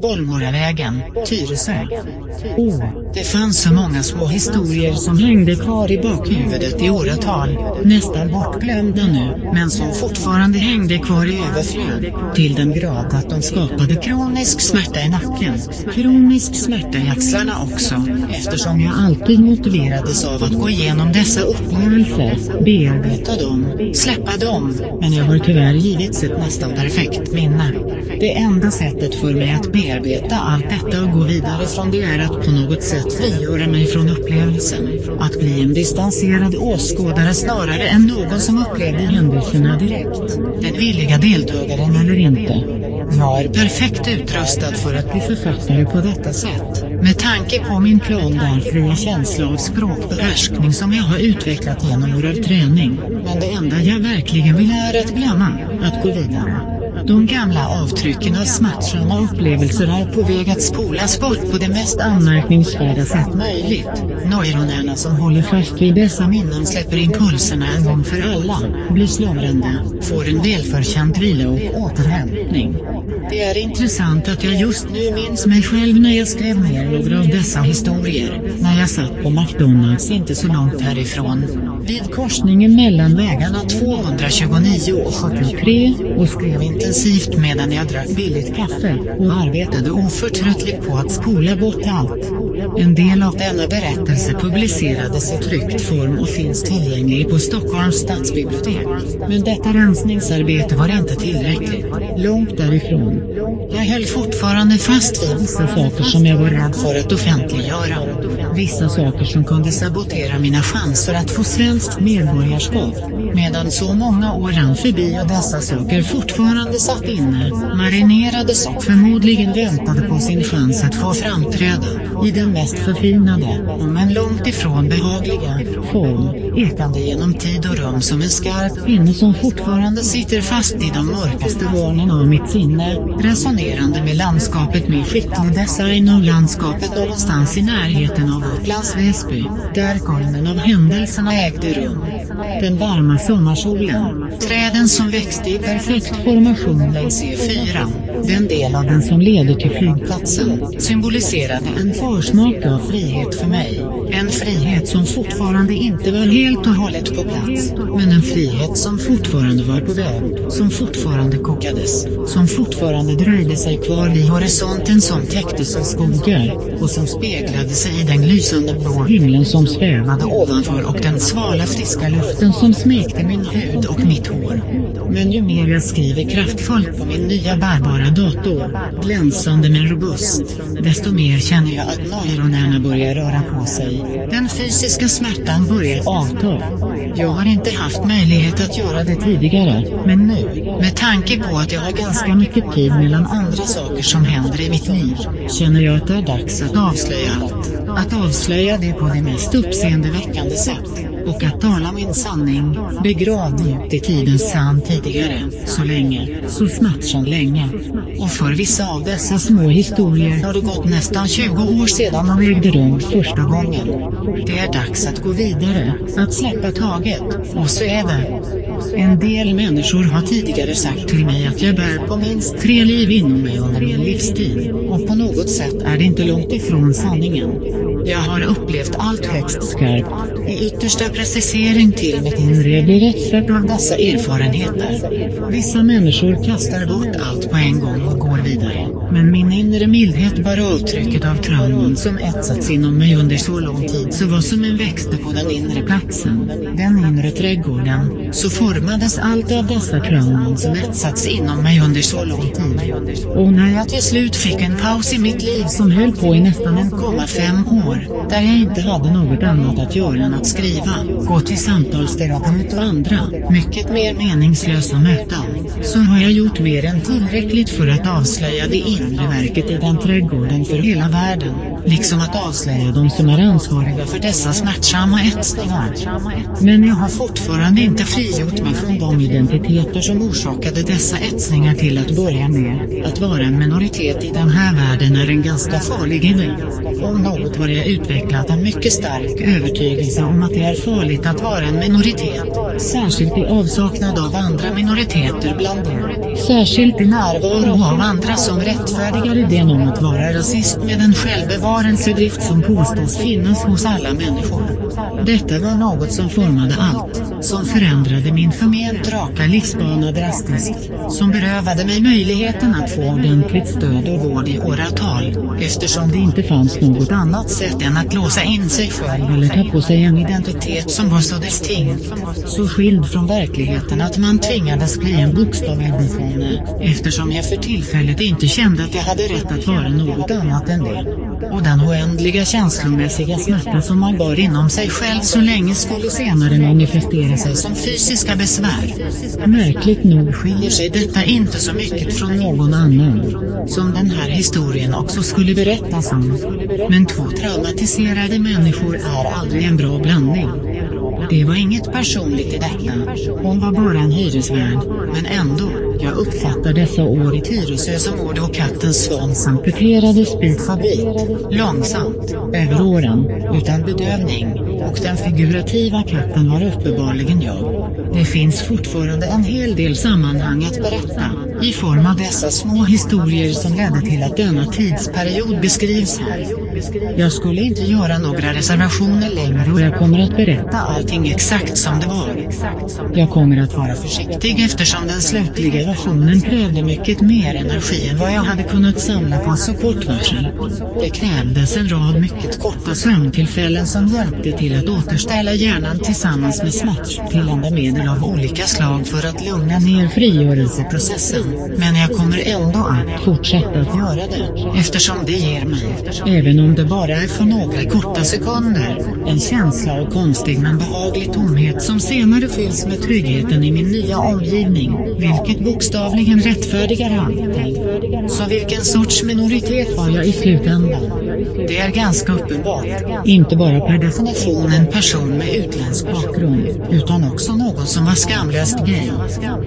Bollmoravägen, Tyresö. Åh, det fanns så många små historier som hängde kvar i bakhuvudet i åratal, nästan bortglömda nu, men som fortfarande hängde kvar i överflöd, till den grad att de skapade kronisk smärta i nacken, kronisk smärta i axlarna också, eftersom jag alltid motiverades av att gå igenom dessa upplevelser, bearbeta dem, släppa dem, men jag har tyvärr givits ett nästan perfekt minne. Det enda sättet för mig att bearbeta allt detta och gå vidare från det är att på något sätt frigöra mig från upplevelsen. Att bli en distanserad åskådare snarare än någon som upplevde händelserna direkt. Den villiga deltagaren eller inte. Jag är perfekt utrustad för att bli författare på detta sätt. Med tanke på min plan känsla av språkbehärskning som jag har utvecklat genom år av träning. Men det enda jag verkligen vill är att glömma, att gå vidare. De gamla avtrycken av smärtsamma upplevelser är på väg att spolas bort på det mest anmärkningsvärda sätt möjligt. Neuronerna som håller fast vid dessa minnen släpper impulserna en gång för alla, blir slumrande, får en välförtjänt vila och återhämtning. Det är intressant att jag just nu minns mig själv när jag skrev ner några av dessa historier, när jag satt på McDonalds inte så långt härifrån, vid korsningen mellan vägarna 229 och 73, och skrev intensivt medan jag drack billigt kaffe, och arbetade oförtröttligt på att spola bort allt. En del av denna berättelse publicerades i tryckt form och finns tillgänglig på Stockholms stadsbibliotek. Men detta rensningsarbete var inte tillräckligt. Långt därifrån. Jag höll fortfarande fast vid vissa saker som jag var rädd för att offentliggöra. Vissa saker som kunde sabotera mina chanser att få svenskt medborgarskap. Medan så många år rann förbi och dessa saker fortfarande satt inne, marinerades och förmodligen väntade på sin chans att få framträda, i den mest förfinade, men långt ifrån behagliga, form, ekande genom tid och rum som en skarp kvinna som fortfarande sitter fast i de mörkaste hörnen av mitt sinne, resonerande med landskapet med skicklig design av landskapet någonstans i närheten av Upplands Väsby, där kolmen av händelserna ägde rum. Den varma sommarsolen, träden som växte i perfekt formation längs E4, den del av den som leder till flygplatsen, symboliserade en försmak av frihet för mig. En frihet som fortfarande inte var helt och hållet på plats, men en frihet som fortfarande var på väg, som fortfarande kokades, som fortfarande dröjde sig kvar vid horisonten som täcktes av skogar, och som speglade sig i den lysande blå himlen som svävade ovanför och den svala friska luften som smekte min hud och mitt hår. Men ju mer jag skriver kraftfullt på min nya bärbara dator, glänsande men robust, desto mer känner jag att neuronerna börjar röra på sig. Den fysiska smärtan börjar avta. Jag har inte haft möjlighet att göra det tidigare, men nu, med tanke på att jag har ganska mycket tid mellan andra saker som händer i mitt liv, känner jag att det är dags att avslöja allt. Att avslöja det på det mest uppseendeväckande sätt och att tala min sanning, begravd djupt i tidens sand tidigare, så länge, så smärtsamt länge. Och för vissa av dessa små historier har det gått nästan 20 år sedan de ägde rum första gången. Det är dags att gå vidare, att släppa taget, och så är det. En del människor har tidigare sagt till mig att jag bär på minst tre liv inom mig under min livstid, och på något sätt är det inte långt ifrån sanningen. Jag har upplevt allt högst skarpt, i yttersta precisering till mitt inre blir rättfärd av dessa erfarenheter. Vissa människor kastar bort allt på en gång och går vidare, men min inre mildhet bar avtrycket av trauman som etsats inom mig under så lång tid. Så vad som än växte på den inre platsen, den inre trädgården, så formades allt av dessa trauman som etsats inom mig under så lång tid. Och när jag till slut fick en paus i mitt liv som höll på i nästan 1,5 år, där jag inte hade något annat att göra än att skriva, gå till samtalsterapeut och andra, mycket mer meningslösa möten, så har jag gjort mer än tillräckligt för att avslöja det inre verket i den trädgården för hela världen, liksom att avslöja de som är ansvariga för dessa smärtsamma etsningar. Men jag har fortfarande inte frigjort mig från de identiteter som orsakade dessa etsningar till att börja med. Att vara en minoritet i den här världen är en ganska farlig idé. Om något var jag Sverige utvecklat en mycket stark övertygelse om att det är farligt att vara en minoritet, särskilt i avsaknad av andra minoriteter bland dem. Särskilt i närvaro av andra som rättfärdigar idén om att vara rasist med en självbevarelsedrift som påstås finnas hos alla människor. Detta var något som formade allt, som förändrade min förment raka livsbana drastiskt, som berövade mig möjligheten att få ordentligt stöd och vård i åratal, eftersom det inte fanns något annat sätt än att låsa in sig själv eller ta på sig en identitet som var så distinkt, så skild från verkligheten att man tvingades bli en bokstavlig eftersom jag för tillfället inte kände att jag hade rätt att vara något annat än det. Och den oändliga känslomässiga smärta som man bar inom sig själv så länge skulle senare manifestera sig som fysiska besvär. Märkligt nog skiljer sig detta inte så mycket från någon annan, som den här historien också skulle berättas om. Men två traumatiserade människor är aldrig en bra blandning. Det var inget personligt i detta. Hon var bara en hyresvärd, men ändå, jag uppfattar dessa år i Tyresö som år då kattens svans amputerades bit för bit, långsamt, över åren, utan bedövning, och den figurativa katten var uppenbarligen jag. Det finns fortfarande en hel del sammanhang att berätta, i form av dessa små historier som ledde till att denna tidsperiod beskrivs här. Jag skulle inte göra några reservationer längre och jag kommer att berätta allting exakt som det var. Jag kommer att vara försiktig eftersom den slutliga versionen krävde mycket mer energi än vad jag hade kunnat samla på så kort varsel. Det krävdes en rad mycket korta sömntillfällen som hjälpte till att återställa hjärnan tillsammans med smärtstillande medel av olika slag för att lugna ner frigörelseprocessen. Men jag kommer ändå att fortsätta att göra det, eftersom det ger mig, även om om det bara är för några korta sekunder, en känsla av konstig men behaglig tomhet som senare fylls med tryggheten i min nya omgivning, vilket bokstavligen rättfärdigar allt. Så vilken sorts minoritet var jag i slutändan? Det är ganska uppenbart, inte bara per definition en person med utländsk bakgrund, utan också någon som var skamlöst gay.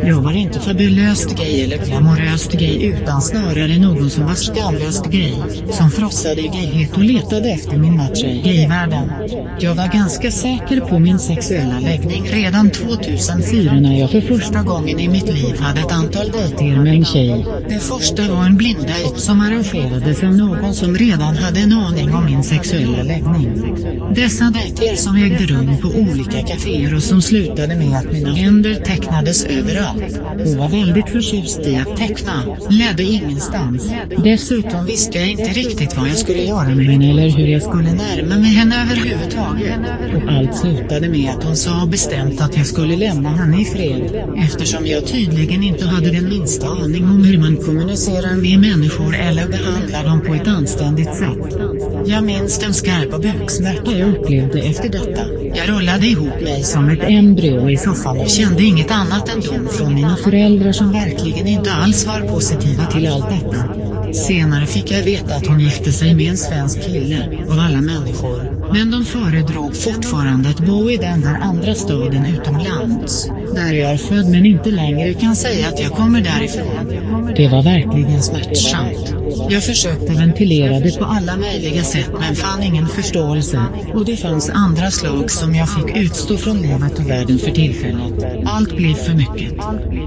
Jag var inte fabulöst gay eller glamoröst gay utan snarare någon som var skamlöst gay, som frossade i gayhet och letade efter min match i gayvärlden. Jag var ganska säker på min sexuella läggning redan 2004 när jag för första gången i mitt liv hade ett antal dejter med en tjej. Det första var en blinddejt som arrangerades av någon som redan hade en aning om min sexuella läggning. Dessa dejter som ägde rum på olika kaféer och som slutade med att mina händer tecknades överallt. Hon var väldigt förtjust i att teckna, ledde ingenstans. Dessutom visste jag inte riktigt vad jag skulle göra med henne eller hur jag skulle närma mig henne överhuvudtaget. Och allt slutade med att hon sa bestämt att jag skulle lämna henne i fred, eftersom jag tydligen inte hade den minsta aning om hur man kommunicerar med människor eller behandlar dem på ett anständigt sätt. Jag minns den skarpa buksmärta jag upplevde efter detta. Jag rullade ihop mig som ett embryo i soffan och kände inget annat än dom från mina föräldrar som verkligen inte alls var positiva till allt detta. Senare fick jag veta att hon gifte sig med en svensk kille, av alla människor, men de föredrog fortfarande att bo i den där andra staden utomlands, där jag är född men inte längre kan säga att jag kommer därifrån. Det var verkligen smärtsamt. Jag försökte ventilera det på alla möjliga sätt men fann ingen förståelse, och det fanns andra slag som jag fick utstå från livet och världen för tillfället. Allt blev för mycket.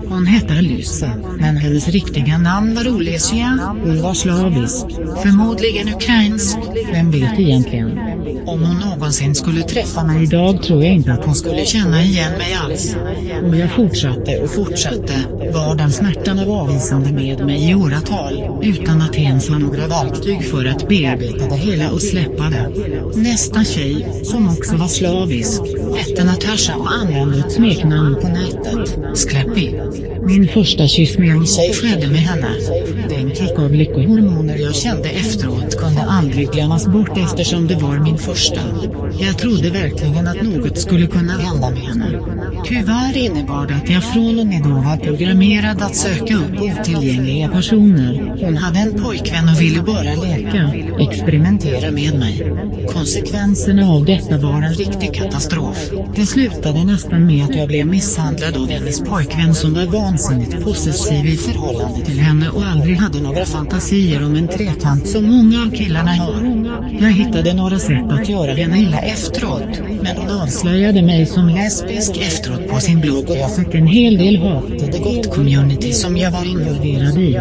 Hon hette Lysa, men hennes riktiga namn var Olesia, hon var slavisk, förmodligen ukrainsk, vem vet egentligen? Om hon någonsin skulle träffa mig idag tror jag inte att hon skulle känna igen mig alls. Och jag fortsatte och fortsatte, var den smärtan av avvisande med mig i åratal, utan att ens ha några verktyg för att bearbeta det hela och släppa det. Nästa tjej, som också var slavisk, hette Natasha och använde ett smeknamn på nätet, Skräppi. Min första kyss med en tjej skedde med henne. Den kick av lyckohormoner jag kände efteråt kunde aldrig glömmas bort eftersom det var min första. Jag trodde verkligen att något skulle kunna hända med henne. Tyvärr innebar det att jag från och med då var programmerad att söka upp otillgängliga personer. Hon hade en pojkvän och ville bara leka, experimentera med mig. Konsekvenserna av detta var en riktig katastrof. Det slutade nästan med att jag blev misshandlad av hennes pojkvän som var vansinnigt possessiv i förhållande till henne och aldrig hade några fantasier om en trekant som många av killarna har. Jag hittade några sätt att göra henne illa efteråt, men hon avslöjade mig som lesbisk efteråt på sin blogg och jag fick en hel del hat i det gott community som jag var involverad i.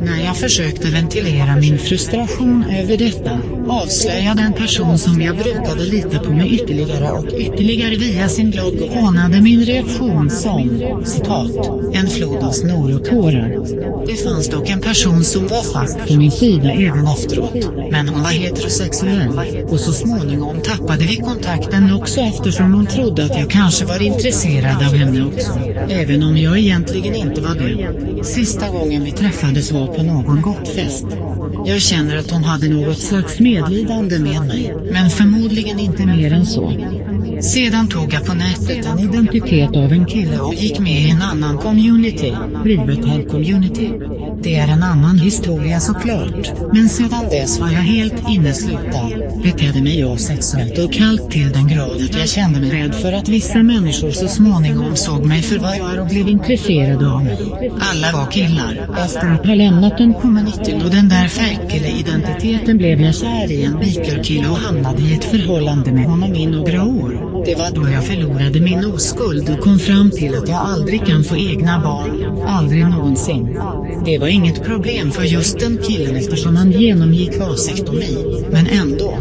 När jag försökte ventilera min frustration över detta, avslöjade en person som jag brukade lita på mig ytterligare och ytterligare via sin blogg anade min reaktion som, citat, en flod av snor och tårar. Det fanns dock en person som var fast på min sida även efteråt, men hon var heterosexuell, och så småningom tappade vi kontakten också eftersom hon trodde att jag kanske var intresserad av henne också, även om jag egentligen inte var det. Sista gången vi träffades var på någon gottfest. Jag känner att hon hade något slags medlidande med mig, men förmodligen inte mer än så. Sedan tog jag på nätet en identitet av en kille och gick med i en annan community, Riverhead Community. Det är en annan historia såklart, men sedan dess var jag helt inneslutad, betedde mig asexuellt och kallt till den grad att jag kände mig rädd för att vissa människor så småningom såg mig för vad jag är och blev intresserade av mig. Alla var killar. Efter att ha lämnat den communityn och den där fejkille-identiteten blev jag kär i en bikerkille och hamnade i ett förhållande med honom i några år. Det var då jag förlorade min oskuld och kom fram till att jag aldrig kan få egna barn, aldrig någonsin. Det var inget problem för just den killen eftersom han genomgick vasektomi, men ändå.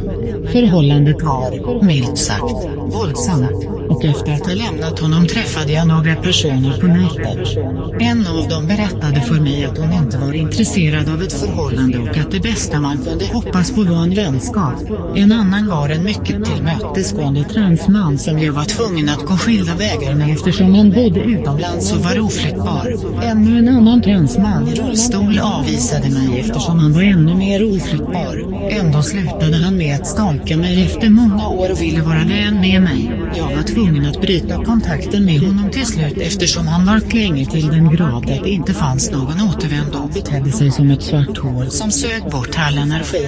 Förhållandet var, milt sagt, våldsamt, och efter att ha lämnat honom träffade jag några personer på nätet. En av dem berättade för mig att hon inte var intresserad av ett förhållande och att det bästa man kunde hoppas på var en vänskap. En annan var en mycket tillmötesgående transman som jag var tvungen att gå skilda vägar med eftersom han bodde utomlands och var oflyttbar. Ännu en annan transman i rullstol avvisade mig eftersom han var ännu mer oflyttbar. Ändå slutade han med att stalka mig efter många år och ville vara vän med mig. Jag var tvungen att bryta kontakten med honom till slut eftersom han var klängig till den grad att det inte fanns någon återvändo och betedde sig som ett svart hål som sög bort all energi.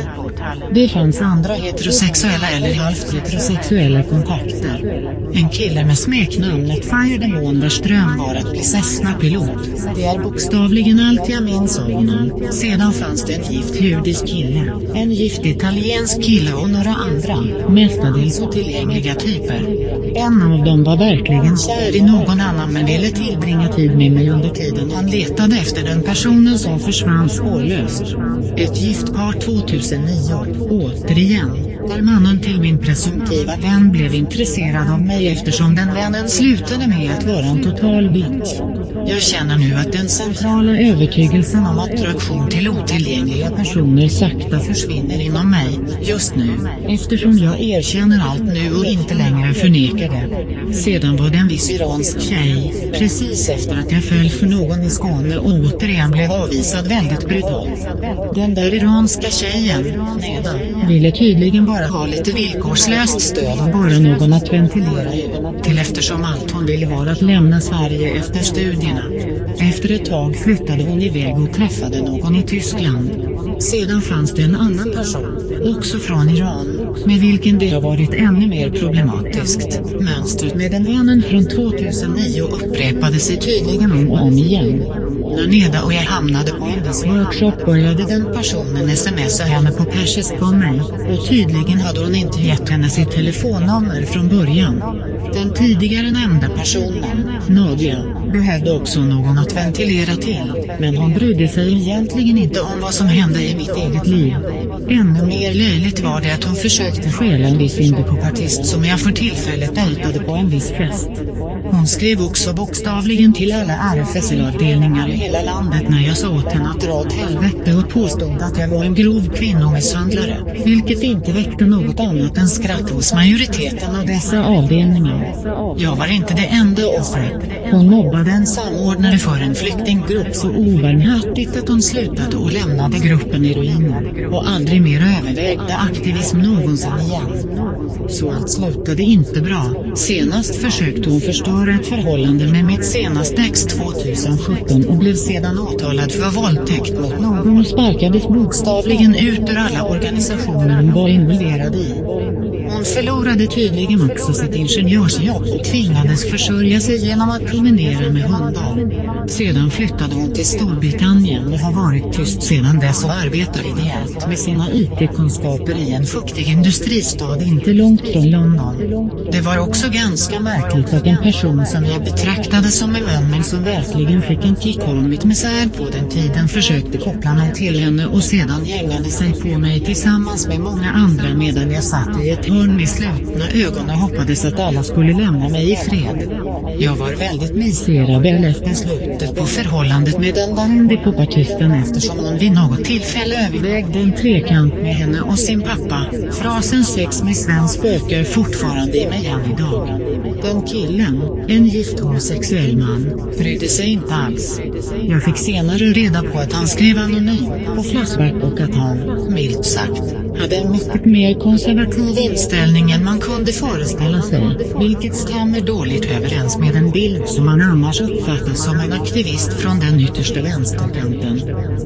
Det fanns andra heterosexuella eller halvt heterosexuella kontakter. En kille med smeknamnet Fire Demon vars dröm var att bli Cessna-pilot. Det är bokstavligen allt jag minns av honom. Sedan fanns det en gift judisk kille, en gift italiensk kille och några andra, mestadels otillgängliga typer. En av dem var verkligen kär i någon annan men ville tillbringa tid med mig under tiden han letade efter den personen som försvann spårlöst. Ett gift par 2009, återigen, där mannen till min presumtiva vän blev intresserad av mig eftersom den vännen slutade med att vara en total bitch. Jag känner nu att den centrala övertygelsen om attraktion till otillgängliga personer sakta försvinner inom mig, just nu, eftersom jag erkänner allt nu och inte längre förnekar det. Sedan var det en viss iransk tjej, precis efter att jag föll för någon i Skåne och återigen blev avvisad väldigt brutalt. Den där iranska tjejen, Neda, ville tydligen bara ha lite villkorslöst stöd och bara någon att ventilera till eftersom allt hon ville var att lämna Sverige efter studierna. Efter ett tag flyttade hon iväg och träffade någon i Tyskland. Sedan fanns det en annan person, också från Iran, med vilken det har varit ännu mer problematiskt. Mönstret med den vännen från 2009 upprepade sig tydligen om och om igen. När Neda och jag hamnade på en workshop började den personen smsa henne på persiska om mig, och tydligen hade hon inte gett henne sitt telefonnummer från början. Den tidigare nämnda personen, Nadia, behövde också någon att ventilera till, men hon brydde sig egentligen inte om vad som hände i mitt eget liv. Ännu mer löjligt var det att hon försökte stjäla en viss indiepopartist som jag för tillfället dejtade på en viss fest. Hon skrev också bokstavligen till alla RFSL-avdelningar i hela landet när jag sa åt henne att dra åt helvete och påstod att jag var en grov kvinnomisshandlare, vilket inte väckte något annat än skratt hos majoriteten av dessa avdelningar. Jag var inte det enda offret. Hon mobbade en samordnare för en flyktinggrupp så obarmhärtigt att hon slutade och lämnade gruppen i ruiner, och aldrig mer övervägde aktivism någonsin igen. Så allt slutade inte bra. Senast försökte hon förstöra ett förhållande med mitt senaste ex 2017 och blev sedan åtalad för våldtäkt mot någon och sparkades bokstavligen ut ur alla organisationer hon var involverad i. Hon förlorade tydligen också sitt ingenjörsjobb och tvingades försörja sig genom att promenera med hundar. Sedan flyttade hon till Storbritannien och har varit tyst sedan dess och arbetar ideellt med sina IT-kunskaper i en fuktig industristad inte långt från London. Det var också ganska märkligt att en person som jag betraktade som en vän men som verkligen fick en kick av mitt misär på den tiden försökte koppla mig till henne och sedan gängade sig på mig tillsammans med många andra medan jag satt i ett hörn med slutna ögon och hoppades att alla skulle lämna mig i fred. Jag var väldigt miserabel efter slutet på förhållandet med den där indiepopartisten eftersom hon vid något tillfälle övervägde en trekant med henne och sin pappa. Frasen sex med Sven spökar fortfarande i mig än idag. Den killen, en gift homosexuell man, brydde sig inte alls. Jag fick senare reda på att han skrev anonym på Flashback och att han, milt sagt, hade en mycket mer konservativ inställning än man kunde föreställa sig, vilket stämmer dåligt överens med den bild som man annars uppfattas som en aktivist från den yttersta vänsterkanten.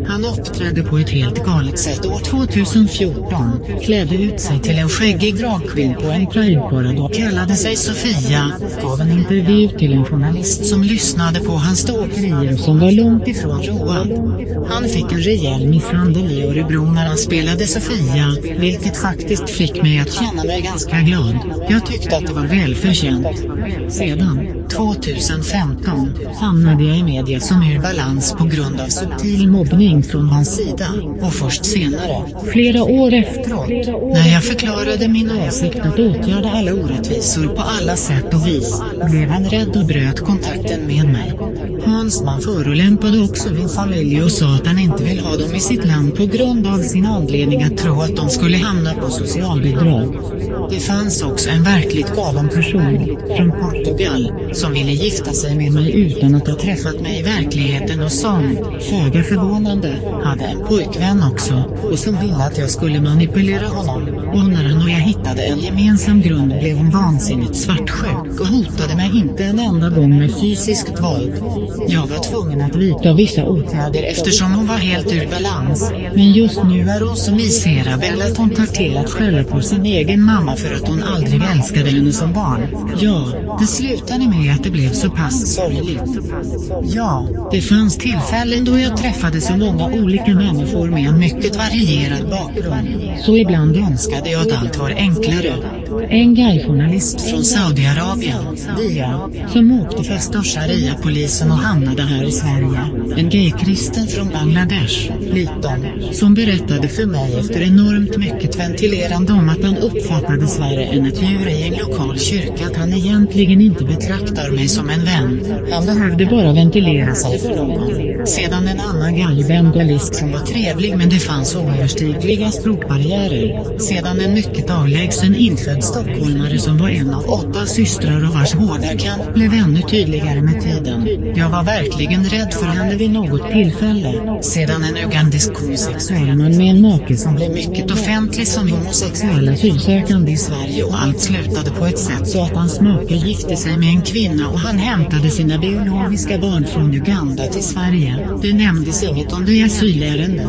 Han uppträdde på ett helt galet sätt år 2014, klädde ut sig till en skäggig dragqueen på en prideparad och kallade sig Sofia, gav en intervju till en journalist som lyssnade på hans ståkerier som var långt ifrån road. Han fick en rejäl misshandel i Örebro när han spelade Sofia, vilket faktiskt fick mig att känna mig ganska glad. Jag tyckte att det var välförtjänt. Sedan, 2015, hamnade jag i media som ur balans på grund av subtil mobbning från hans sida, och först senare, flera år efteråt, när jag förklarade min åsikt att åtgärda alla orättvisor på alla sätt och vis, blev han rädd och bröt kontakten med mig. Hansman förolämpade också min familj och sa att han inte vill ha dem i sitt land på grund av sin anledning att tro att de skulle hamna på socialbidrag. Det fanns också en verkligt galen person, från Portugal, som ville gifta sig med mig utan att ha träffat mig i verkligheten och som, föga förvånande, hade en pojkvän också, och som ville att jag skulle manipulera honom. Och när han och jag hittade en gemensam grund blev hon vansinnigt svartsjuk och hotade mig inte en enda gång med fysiskt våld. Jag var tvungen att vidta vissa åtgärder eftersom hon var helt ur balans, men just nu är hon så miserabel att hon tar till att skälla på sin egen mamma för att hon aldrig älskade henne som barn. Ja, det slutade med att det blev så pass sorgligt. Ja, det fanns tillfällen då jag träffade så många olika människor med en mycket varierad bakgrund. Så ibland önskade jag att allt var enklare. En gayjournalist från Saudiarabien, Dia, som åkte fast av sharia-polisen och hamnade här i Sverige. En gaykristen från Bangladesh, Liton, som berättade för mig efter enormt mycket ventilerande om att han uppfattade Sverige än ett djur i en lokal kyrka att han egentligen inte betraktar mig som en vän. Han behövde bara ventilera sig för någon. Sedan en annan gay-bengalist som var trevlig men det fanns oöverstigliga språkbarriärer. Sedan en mycket avlägsen infödd stockholmare som var en av åtta systrar och vars hårda kamp blev ännu tydligare med tiden. Jag var verkligen rädd för henne vid något tillfälle. Sedan en ugandisk homosexuell man med en make som blev mycket offentlig som homosexuell asylsökande i Sverige och allt slutade på ett sätt så att hans make gifte sig med en kvinna och han hämtade sina biologiska barn från Uganda till Sverige. Det nämndes inget om det i asylärendet.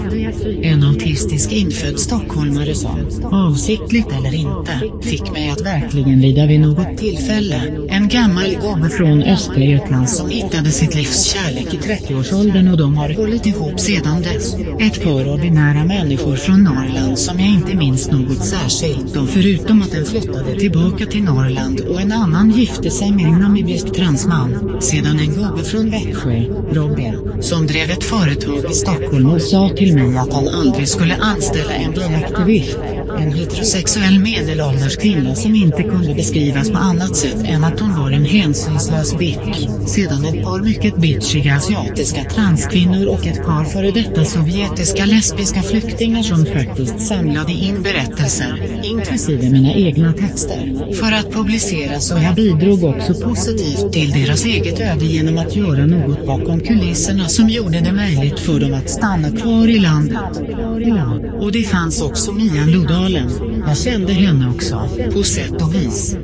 En autistisk infödd stockholmare som, avsiktligt eller inte, fick mig att verkligen lida vid något tillfälle. En gammal gubbe från Östergötland som hittade sitt liv livs kärlek i 30-årsåldern och de har hållit ihop sedan dess. Ett par ordinära människor från Norrland som jag inte minns något särskilt om förutom att den flyttade tillbaka till Norrland och en annan gifte sig med en namibisk transman. Sedan en gubbe från Växjö, Robin, som drev ett företag i Stockholm och sa till mig att han aldrig skulle anställa en bioaktivist. En heterosexuell medelålders kvinna som inte kunde beskrivas på annat sätt än att hon var en hänsynslös bitch. Sedan ett par mycket bitchiga asiatiska transkvinnor och ett par före detta sovjetiska lesbiska flyktingar som faktiskt samlade in berättelser, inklusive mina egna texter, för att publicera så jag bidrog också positivt till deras eget öde genom att göra något bakom kulisserna som gjorde det möjligt för dem att stanna kvar i landet. Ja, och det fanns också Mia Lodahl Solidalen. Jag kände henne också, på sätt och vis.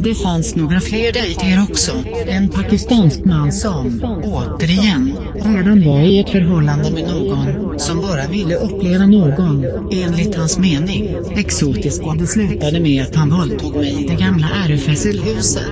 Det fanns några fler dejter också. En pakistansk man som, återigen, redan var i ett förhållande med någon, som bara ville uppleva någon, enligt hans mening, exotisk och det slutade med att han våldtog mig i det gamla RFSL-huset.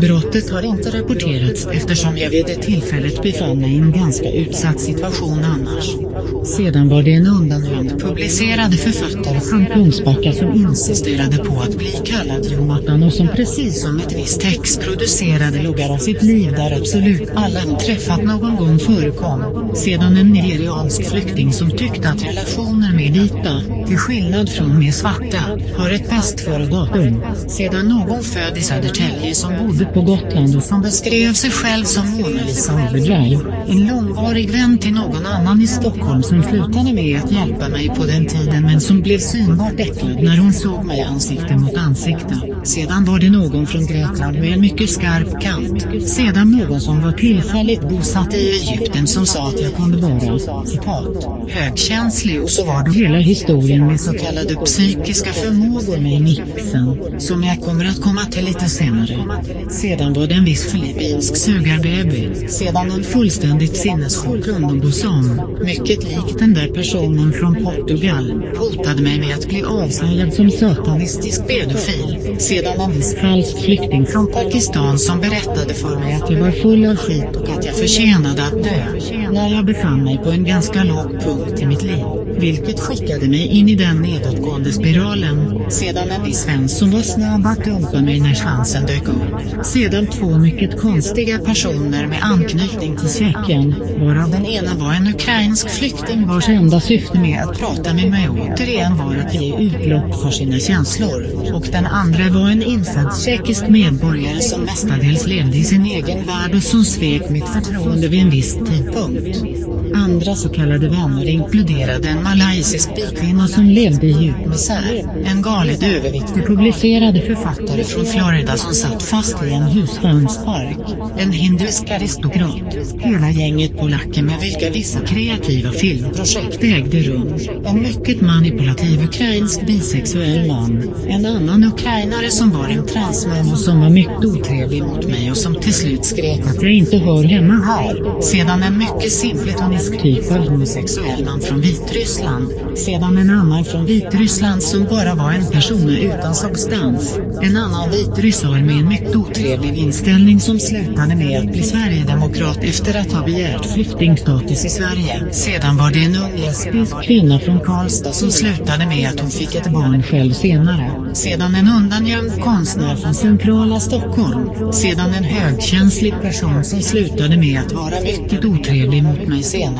Brottet har inte rapporterats eftersom jag vid det tillfället befann mig i en ganska utsatt situation annars. Sedan var det en undangömd publicerad författare från Kungsbacka som insisterade på att bli kallad Jonathan och som precis som ett visst textproducerade loggar av sitt liv där absolut alla han träffat någon gång förekom. Sedan en nigeriansk flykting som tyckte att relationer med vita, till skillnad från med svarta, har ett bäst före datum. Sedan någon född i Södertälje som bodde på Gotland och som beskrev sig själv som Mona Lisa Overdrive. En långvarig vän till någon annan i Stockholm som slutade med att hjälpa mig på den tiden men som blev synbart äcklad när hon såg mig ansikte mot ansikte. Sedan var det någon från Grekland med en mycket skarp kant. Sedan någon som var tillfälligt bosatt i Egypten som sa att jag kunde vara, citat, högkänslig och så var det hela historien med så kallade psykiska förmågor med mixen, som jag kommer att komma till lite senare. Sedan var det en viss filippinsk sugarbaby, sedan en fullständigt sinnessjuk ungdom som, mycket Lik den där personen från Portugal, hotade mig med att bli avslöjad som satanistisk pedofil. Sedan en viss falsk flykting från Pakistan som berättade för mig att jag var full av skit och att jag förtjänade att dö. När jag befann mig på en ganska låg punkt i mitt liv, vilket skickade mig in i den nedåtgående spiralen. Sedan en viss vän som var snabb att dumpa mig när chansen dök upp. Sedan två mycket konstiga personer med anknytning till Tjeckien, varav den ena var en ukrainsk flykting vars enda syfte med att prata med mig återigen var att ge utlopp för sina känslor, och den andra var en infödd tjeckisk medborgare som mestadels levde i sin egen värld och som svek mitt förtroende vid en viss tidpunkt. serviços. Andra så kallade vänner inkluderade en malaysisk bikvinna som levde i djup misär, en galet överviktig publicerade författare från Florida som satt fast i en husvagnspark, en hinduisk aristokrat, hela gänget polacker med vilka vissa kreativa filmprojekt ägde rum, en mycket manipulativ ukrainsk bisexuell man, en annan ukrainare som var en transman och som var mycket otrevlig mot mig och som till slut skrek att jag inte hör hemma här, sedan en mycket simpletonisk typ av homosexuell man från Vitryssland, sedan en annan från Vitryssland som bara var en person utan substans, en annan vitryssar med en mycket otrevlig inställning som slutade med att bli Sverigedemokrat efter att ha begärt flyktingstatus i Sverige. Sedan var det en ung lesbisk kvinna från Karlstad som slutade med att hon fick ett barn själv senare. Sedan en undangömd konstnär från centrala Stockholm. Sedan en högkänslig person som slutade med att vara mycket otrevlig mot mig senare.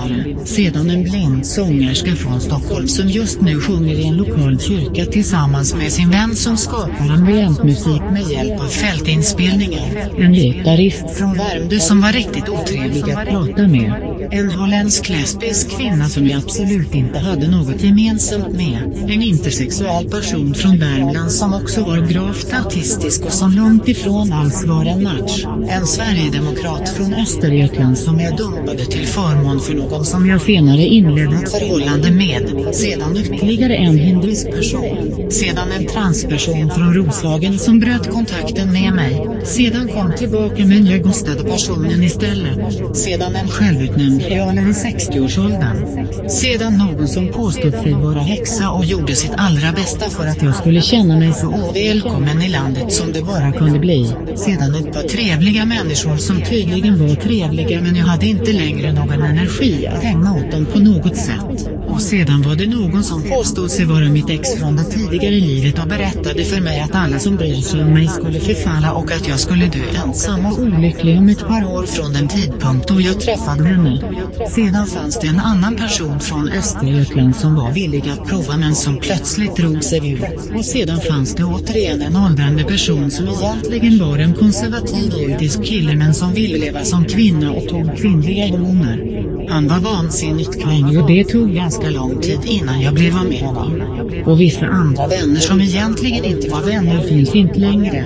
Sedan en blind sångerska från Stockholm som just nu sjunger i en lokal kyrka tillsammans med sin vän som skapar ambientmusik med hjälp av fältinspelningar. En gitarrist från Värmdö som var riktigt otrevlig att prata med. En holländsk lesbisk kvinna som jag absolut inte hade något gemensamt med. En intersexuell person från Värmland som också var gravt autistisk och som långt ifrån alls var en match. En sverigedemokrat från Östergötland som jag dumpade till förmån för någon som jag senare inledde ett förhållande med. Sedan ytterligare en hinduisk person. Sedan en transperson från Roslagen som bröt kontakten med mig. Sedan kom tillbaka men jag ghostade personen istället. Sedan en självutnämnd realen i 60-årsåldern. Sedan någon som påstod sig vara häxa och gjorde sitt allra bästa för att jag skulle känna mig så ovälkommen i landet som det bara kunde bli. Sedan ett par trevliga människor som tydligen var trevliga men jag hade inte längre någon energi att åt dem på något sätt. Och sedan var det någon som påstod sig vara mitt ex från det tidigare livet och berättade för mig att alla som bryr sig om mig skulle förfalla och att jag skulle dö ensam och olycklig om ett par år från den tidpunkt då jag träffade henne. Sedan fanns det en annan person från Östergötland som var villig att prova men som plötsligt drog sig ur. Och sedan fanns det återigen en åldrande person som egentligen var en konservativ judisk kille men som ville leva som kvinna och tog kvinnliga hormoner. Han var vansinnigt krängig och det tog ganska lång tid innan jag blev av med honom. Och vissa andra vänner som egentligen inte var vänner finns inte längre.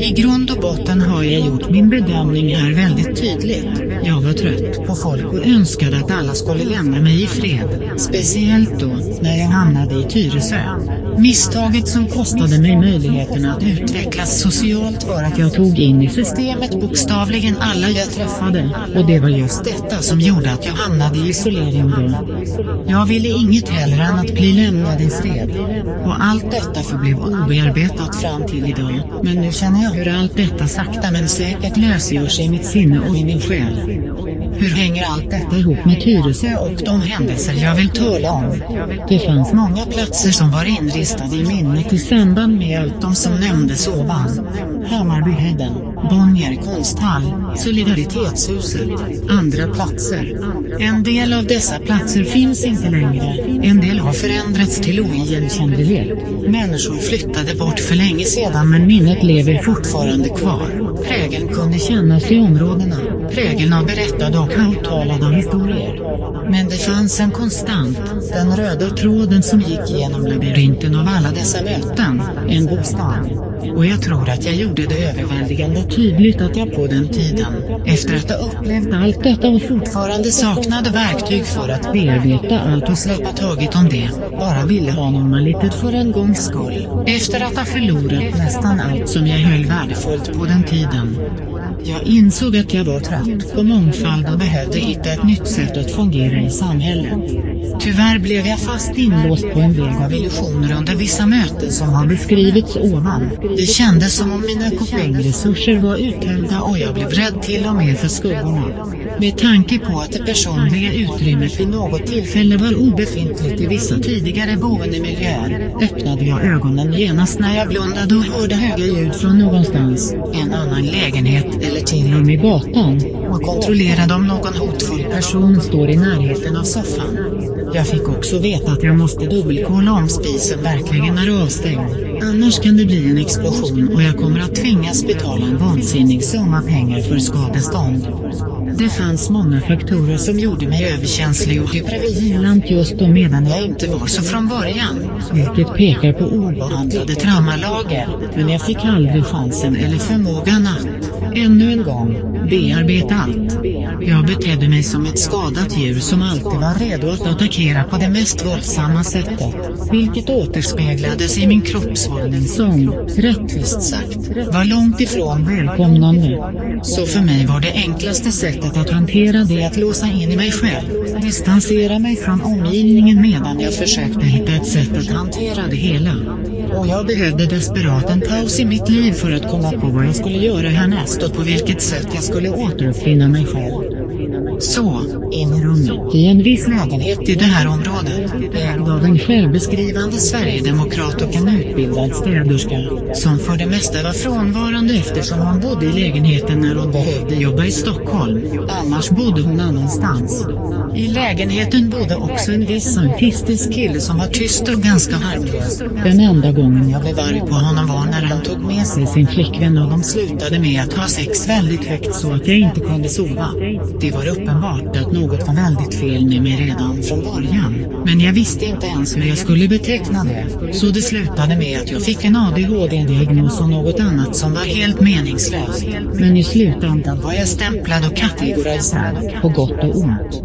I grund och botten har jag gjort min bedömning här väldigt tydligt. Jag var trött på folk och önskade att alla skulle lämna mig i fred. Speciellt då, när jag hamnade i Tyresö. Misstaget som kostade mig möjligheten att utvecklas socialt var att jag tog in i systemet bokstavligen alla jag träffade, och det var just detta som gjorde att jag hamnade i isolering då. Jag ville inget hellre än att bli lämnad i fred. Och allt detta förblev obearbetat fram till idag, men nu känner jag hur allt detta sakta men säkert lösgörs i mitt sinne och i min själ. Hur hänger allt detta ihop med Tyresö och de händelser jag vill tala om? Det fanns många platser som var inristade i minnet i samband med allt de som nämndes ovan. Hammarbyhöjden, Bonnier konsthall, Solidaritetshuset, andra platser. En del av dessa platser finns inte längre, en del har förändrats till oigenkännlighet. Människor flyttade bort för länge sedan men minnet lever fortfarande kvar. Prägeln kunde kännas i områdena, prägeln av berättade och uttalade historier. Men det fanns en konstant, den röda tråden som gick genom labyrinten av alla dessa möten, en bostad. Och jag tror att jag gjorde det överväldigande tydligt att jag på den tiden, efter att ha upplevt allt detta och fortfarande saknade verktyg för att bearbeta allt och släppa taget om det, bara ville ha normalitet för en gångs skull. Efter att ha förlorat nästan allt som jag höll värdefullt på den tiden. Jag insåg att jag var trött på mångfald och behövde hitta ett nytt sätt att fungera i samhället. Tyvärr blev jag fast inlåst på en väg av illusioner under vissa möten som har beskrivits ovan. Det kändes som om mina kopplingresurser var uttömda och jag blev rädd till och med för skuggorna. Med tanke på att det personliga utrymmet vid något tillfälle var obefintligt i vissa tidigare boendemiljöer, öppnade jag ögonen genast när jag blundade och hörde höga ljud från någonstans, en annan lägenhet eller till och med gatan, och kontrollerade om någon hotfull person står i närheten av soffan. Jag fick också veta att jag måste dubbelkolla om spisen verkligen är avstängd, annars kan det bli en explosion och jag kommer att tvingas betala en vansinnig summa pengar för skadestånd. Det fanns många faktorer som gjorde mig överkänslig och deprimerad. Just då medan jag inte var så från början, vilket pekar på obehandlade traumalager, men jag fick aldrig chansen eller förmågan att, ännu en gång, bearbeta allt. Jag betedde mig som ett skadat djur som alltid var redo att attackera på det mest våldsamma sättet, vilket återspeglades i min kroppshållning som, rättvist sagt, var långt ifrån välkomnande. Så för mig var det enklaste sättet att hantera det att låsa in i mig själv, distansera mig från omgivningen medan jag försökte hitta ett sätt att hantera det hela. Och jag behövde desperat en paus i mitt liv för att komma på vad jag skulle göra härnäst och på vilket sätt jag skulle återuppfinna mig själv. Så, in i rummet i en viss lägenhet i det här området, ägd av en självbeskrivande sverigedemokrat och en utbildad städerska, som för det mesta var frånvarande eftersom hon bodde i lägenheten när hon behövde jobba i Stockholm, annars bodde hon annanstans. I lägenheten bodde också en viss autistisk kille som var tyst och ganska harmlös. Den enda gången jag blev arg på honom var när han tog med sig sin flickvän och de slutade med att ha sex väldigt högt så att jag inte kunde sova. Det var uppenbart att något var väldigt fel med mig redan från början, men jag visste inte ens hur jag skulle beteckna det, så det slutade med att jag fick en ADHD-diagnos och något annat som var helt meningslöst. Men i slutändan var jag stämplad och kategoriserad, på gott och ont.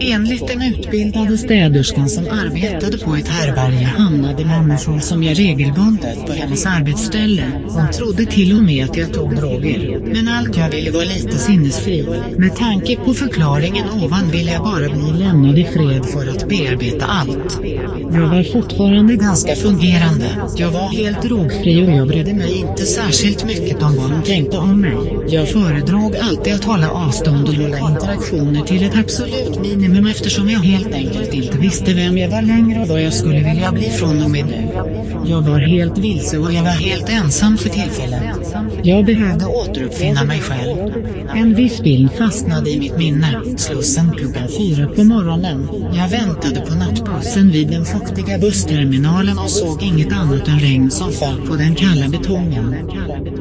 Enligt den utbildade städerskan som arbetade på ett härbärge hamnade människor som jag regelbundet på hennes arbetsställe. Hon trodde till och med att jag tog droger. Men allt jag ville var lite sinnesfri. Med tanke på förklaringen ovan ville jag bara bli lämnad i fred för att bearbeta allt. Jag var fortfarande ganska fungerande. Jag var helt drogfri och jag brydde mig inte särskilt mycket om vad hon tänkte om mig. Jag föredrog alltid att hålla avstånd och hålla interaktioner till ett absolut minimum eftersom jag helt enkelt inte visste vem jag var längre och vad jag skulle vilja bli från och med nu. Jag var helt vilse och jag var helt ensam för tillfället. Jag behövde återuppfinna mig själv. En viss bild fastnade i mitt minne. Slussen klockan fyra på morgonen. Jag väntade på nattbussen vid den fuktiga bussterminalen och såg inget annat än regn som föll på den kalla betongen.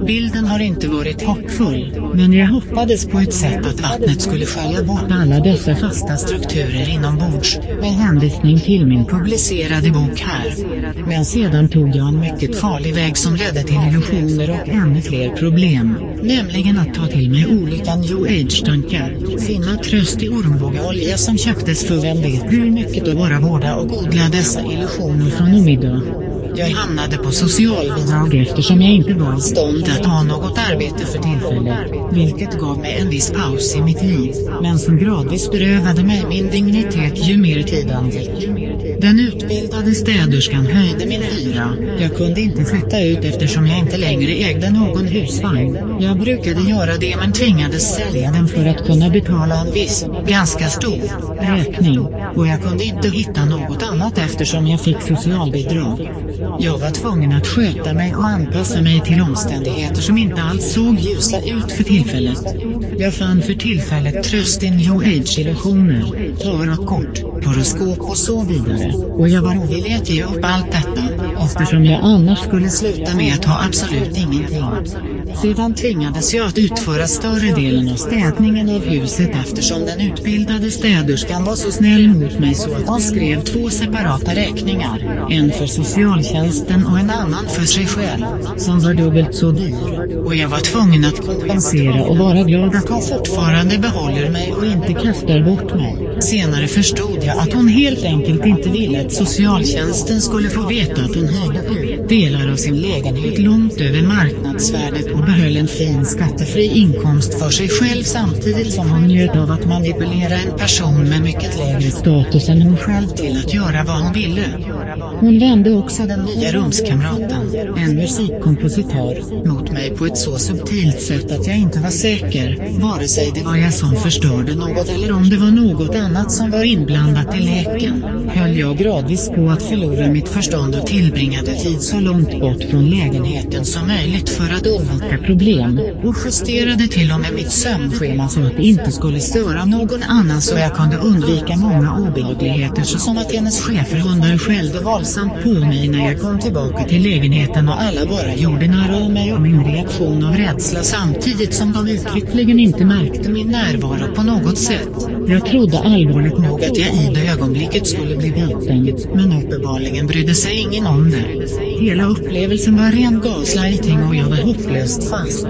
Bilden har inte varit hoppfull, men jag hoppades på ett sätt att vattnet skulle skölja bort alla dessa fasta strukturer inombords, med hänvisning till min publicerade bok här. Men sedan tog jag en mycket farlig väg som ledde till illusioner och ännu fler problem, nämligen att ta till mig olika new age-tankar, finna tröst i ormbågeolja som köptes för vem vet hur mycket och bara vårda och odla dessa illusioner från och med idag. Jag hamnade på socialbidrag eftersom jag inte var i stånd att ha något arbete för tillfället, vilket gav mig en viss paus i mitt liv, men som gradvis berövade mig min dignitet ju mer tiden gick. Den utbildade städerskan höjde min hyra. Jag kunde inte flytta ut eftersom jag inte längre ägde någon husvagn. Jag brukade göra det men tvingades sälja den för att kunna betala en viss, ganska stor, räkning. Och jag kunde inte hitta något annat eftersom jag fick socialbidrag. Jag var tvungen att sköta mig och anpassa mig till omständigheter som inte alls såg ljusa ut för tillfället. Jag fann för tillfället tröst i new age-illusioner, tarotkort, horoskop och så vidare. Och jag var ovillig att ge upp allt detta, eftersom jag annars skulle sluta med att ha absolut ingenting. Sedan tvingades jag att utföra större delen av städningen av huset eftersom den utbildade städerskan var så snäll mot mig så att hon skrev två separata räkningar, en för socialtjänsten och en annan för sig själv, som var dubbelt så dyr. Och jag var tvungen att kompensera och vara glad att hon fortfarande behåller mig och inte kastar bort mig. Senare förstod jag att hon helt enkelt inte ville att socialtjänsten skulle få veta att hon hade ut delar av sin lägenhet långt över marknadsvärdet och behöll en fin skattefri inkomst för sig själv samtidigt som hon njöt av att manipulera en person med mycket lägre status än hon själv till att göra vad hon ville. Hon vände också den nya rumskamraten, en musikkompositör, mot mig på ett så subtilt sätt att jag inte var säker, vare sig det var jag som förstörde något eller om det var något annat som var inblandat i leken. Höll jag gradvis på att förlora mitt förstånd och tillbringade tid så långt bort från lägenheten som möjligt för att undvika problem, och justerade till och med mitt sömnschema så att det inte skulle störa någon annan så jag kunde undvika många obehagligheter såsom att hennes schäferhundar skällde våldsamt på mig när jag kom tillbaka till lägenheten och alla bara gjorde narr av mig och min reaktion av rädsla samtidigt som de uttryckligen inte märkte min närvaro på något sätt. Jag trodde allvarligt nog att jag i det ögonblicket skulle bli biten, men uppenbarligen brydde sig ingen om det. Hela upplevelsen var ren gaslighting och jag var hopplöst fast.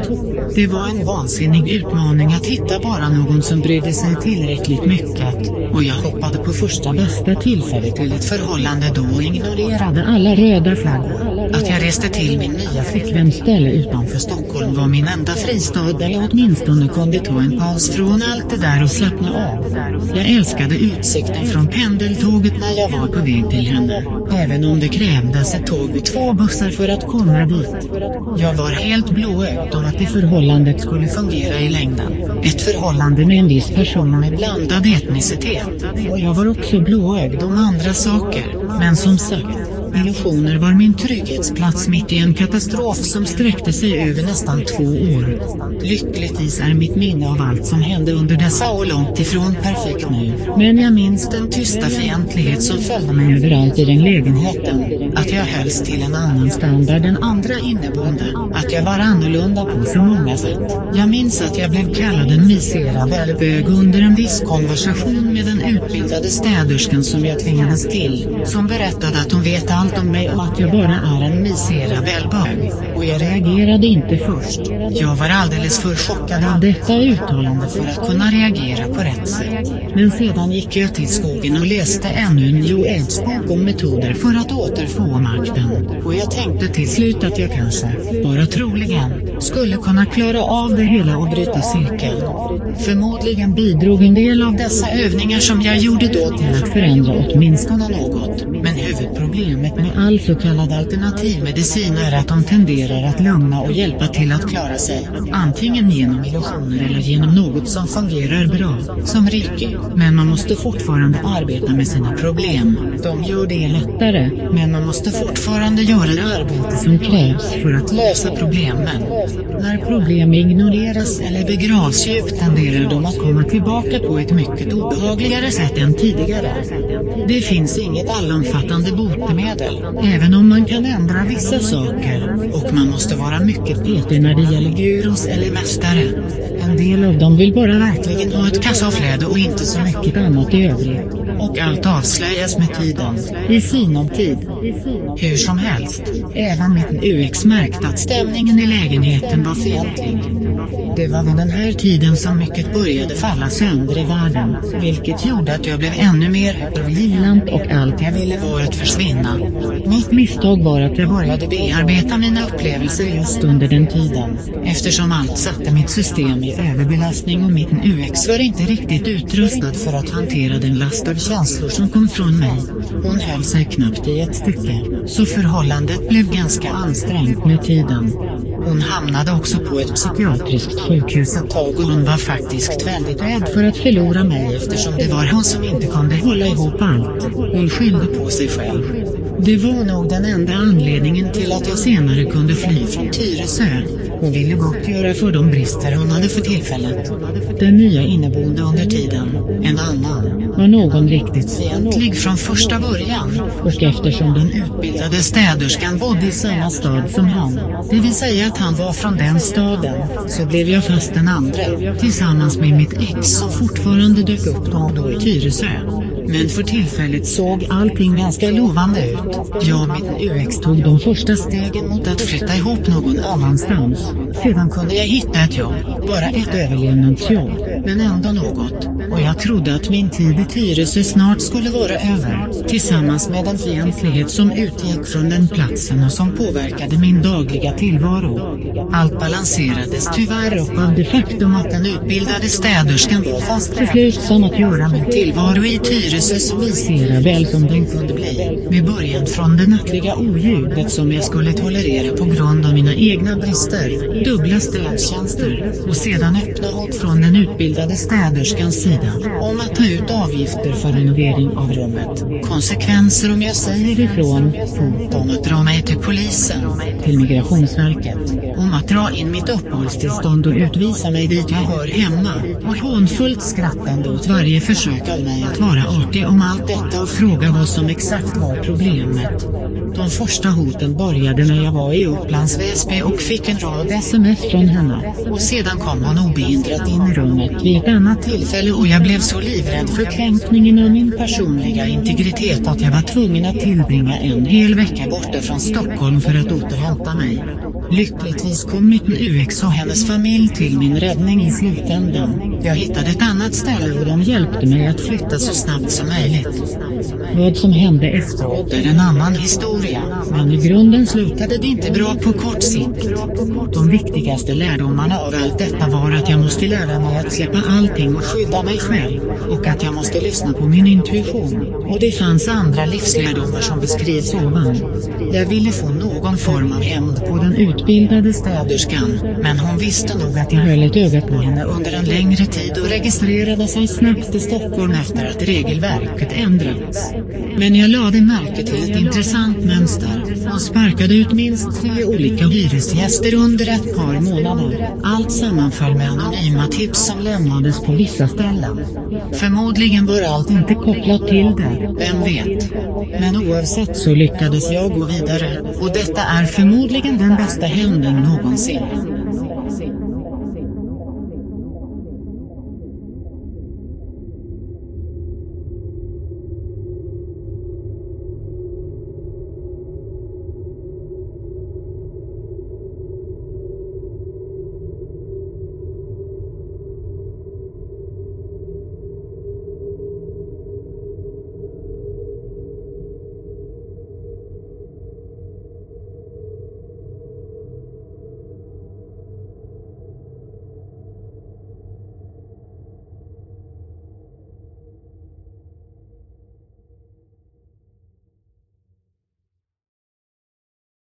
Det var en vansinnig utmaning att hitta bara någon som brydde sig tillräckligt mycket, och jag hoppade på första bästa tillfälle till ett förhållande då och ignorerade alla röda flaggor. Att jag reste till min nya flickväns ställe utanför Stockholm var min enda fristad där jag åtminstone kunde ta en paus från allt det där och slappna av. Jag älskade utsikten från pendeltåget när jag var på väg till henne, även om det krävdes ett tåg och två bussar för att komma dit. Jag var helt blåögd om att det förhållandet skulle fungera i längden. Ett förhållande med en viss person med blandad etnicitet. Och jag var också blåögd om andra saker, men som sagt, Illusioner var min trygghetsplats mitt i en katastrof som sträckte sig över nästan två år. Lyckligtvis är mitt minne av allt som hände under dessa år långt ifrån perfekt nu. Men jag minns den tysta fientlighet som följde mig överallt i den lägenheten. Att jag hölls till en annan standard än andra inneboende. Att jag var annorlunda på så många sätt. Jag minns att jag blev kallad en miserabel bög under en viss konversation med den utbildade städerskan som jag tvingades till. Som berättade att hon vet allt om mig och att jag bara är en miserabel bög. Och jag reagerade inte först. Jag var alldeles för chockad av detta uttalande för att kunna reagera på rätt sätt. Men sedan gick jag till skogen och läste ännu en new age-bok om metoder för att återfå makten. Och jag tänkte till slut att jag kanske, bara troligen, skulle kunna klara av det hela och bryta cirkeln. Förmodligen bidrog en del av dessa övningar som jag gjorde då till att förändra åtminstone något. Men Problemet med all så kallad alternativmedicin är att de tenderar att lugna och hjälpa till att klara sig. Antingen genom illusioner eller genom något som fungerar bra, som Ricky. Men man måste fortfarande arbeta med sina problem. De gör det lättare, men man måste fortfarande göra det arbete som krävs för att lösa problemen. När problem ignoreras eller begravs djupt tenderar de att komma tillbaka på ett mycket obehagligare sätt än tidigare. Det finns inget allomfattande botemedel, även om man kan ändra vissa saker, och man måste vara mycket petig när det gäller gurus eller mästare. en del av dem vill bara verkligen ha ett kassaflöde och inte så mycket annat i övrigt. Och allt avslöjas med tiden, i sinom tid. Hur som helst, även mitt UX-märkt att stämningen i lägenheten var fientlig. Det var vid den här tiden som mycket började falla sönder i världen, vilket gjorde att jag blev ännu mer vigilant och allt jag ville var att försvinna. Mitt misstag var att jag började bearbeta mina upplevelser just under den tiden, eftersom allt satte mitt system i överbelastning och mitt UX var inte riktigt utrustad för att hantera den last av känslor som kom från mig. Hon höll sig knappt i ett stycke, så förhållandet blev ganska ansträngt med tiden. Hon hamnade också på ett psykiatriskt sjukhus ett tag och hon var faktiskt väldigt rädd för att förlora mig eftersom det var hon som inte kunde hålla ihop allt. Hon skyllde på sig själv. Det var nog den enda anledningen till att jag senare kunde fly från Tyresö. Hon ville gottgöra för de brister hon hade för tillfället. Den nya inneboende under tiden, en annan, var någon riktigt fientlig från första början. Och eftersom den utbildade städerskan bodde i samma stad som han, det vill säga att han var från den staden, så blev jag fast den andra, tillsammans med mitt ex som fortfarande dök upp då och då i Tyresö. Men för tillfället såg allting ganska lovande ut. Jag och mitt UX tog de första stegen mot att flytta ihop någon annanstans. Sedan kunde jag hitta ett jobb, bara ett överlevnadsjobb, men ändå något. Och jag trodde att min tid i Tyresö snart skulle vara över, tillsammans med den fientlighet som utgick från den platsen och som påverkade min dagliga tillvaro. Allt balanserades tyvärr upp av det faktum att den utbildade städerskan var fast beslutsam att göra min tillvaro i Tyresö Jesus visera väl som den kunde bli, med början från det nattliga oljudet som jag skulle tolerera på grund av mina egna brister, dubbla städtjänster, och sedan öppna hot från den utbildade städerskans sida om att ta ut avgifter för renovering av rummet. Konsekvenser om jag säger ifrån, hot om att dra mig till polisen, till Migrationsverket, om att dra in mitt uppehållstillstånd och utvisa mig dit jag hör hemma, och hånfullt skrattande åt varje försök av mig att vara artig om allt detta och fråga vad som exakt var problemet. De första hoten började när jag var i Upplands Väsby och fick en rad sms från henne. Och sedan kom hon obehindrat in i rummet vid ett annat tillfälle och jag blev så livrädd för kränkningen av min personliga integritet att jag var tvungen att tillbringa en hel vecka borta från Stockholm för att återhämta mig. Lyckligtvis kom mitt UX och hennes familj till min räddning i slutändan. Jag hittade ett annat ställe och de hjälpte mig att flytta så snabbt som möjligt. Vad som hände efteråt är en annan historia, men i grunden slutade det inte bra på kort sikt. De viktigaste lärdomarna av allt detta var att jag måste lära mig att släppa allting och skydda mig själv, och att jag måste lyssna på min intuition. Och det fanns andra livslärdomar som beskrivs ovan. Jag ville få någon form av hämnd på den utbildade städerskan, men hon visste nog att jag höll ett öga på henne under en längre tid och registrerade sig snabbt i Stockholm efter att regelverket ändrats. Men jag lade märke till ett intressant mönster. Hon sparkade ut minst tre olika hyresgäster under ett par månader. Allt sammanföll med anonyma tips som lämnades på vissa ställen. Förmodligen var allt inte kopplat till det, vem vet. Men oavsett så lyckades jag gå vidare, och detta är förmodligen den bästa hämnden någonsin.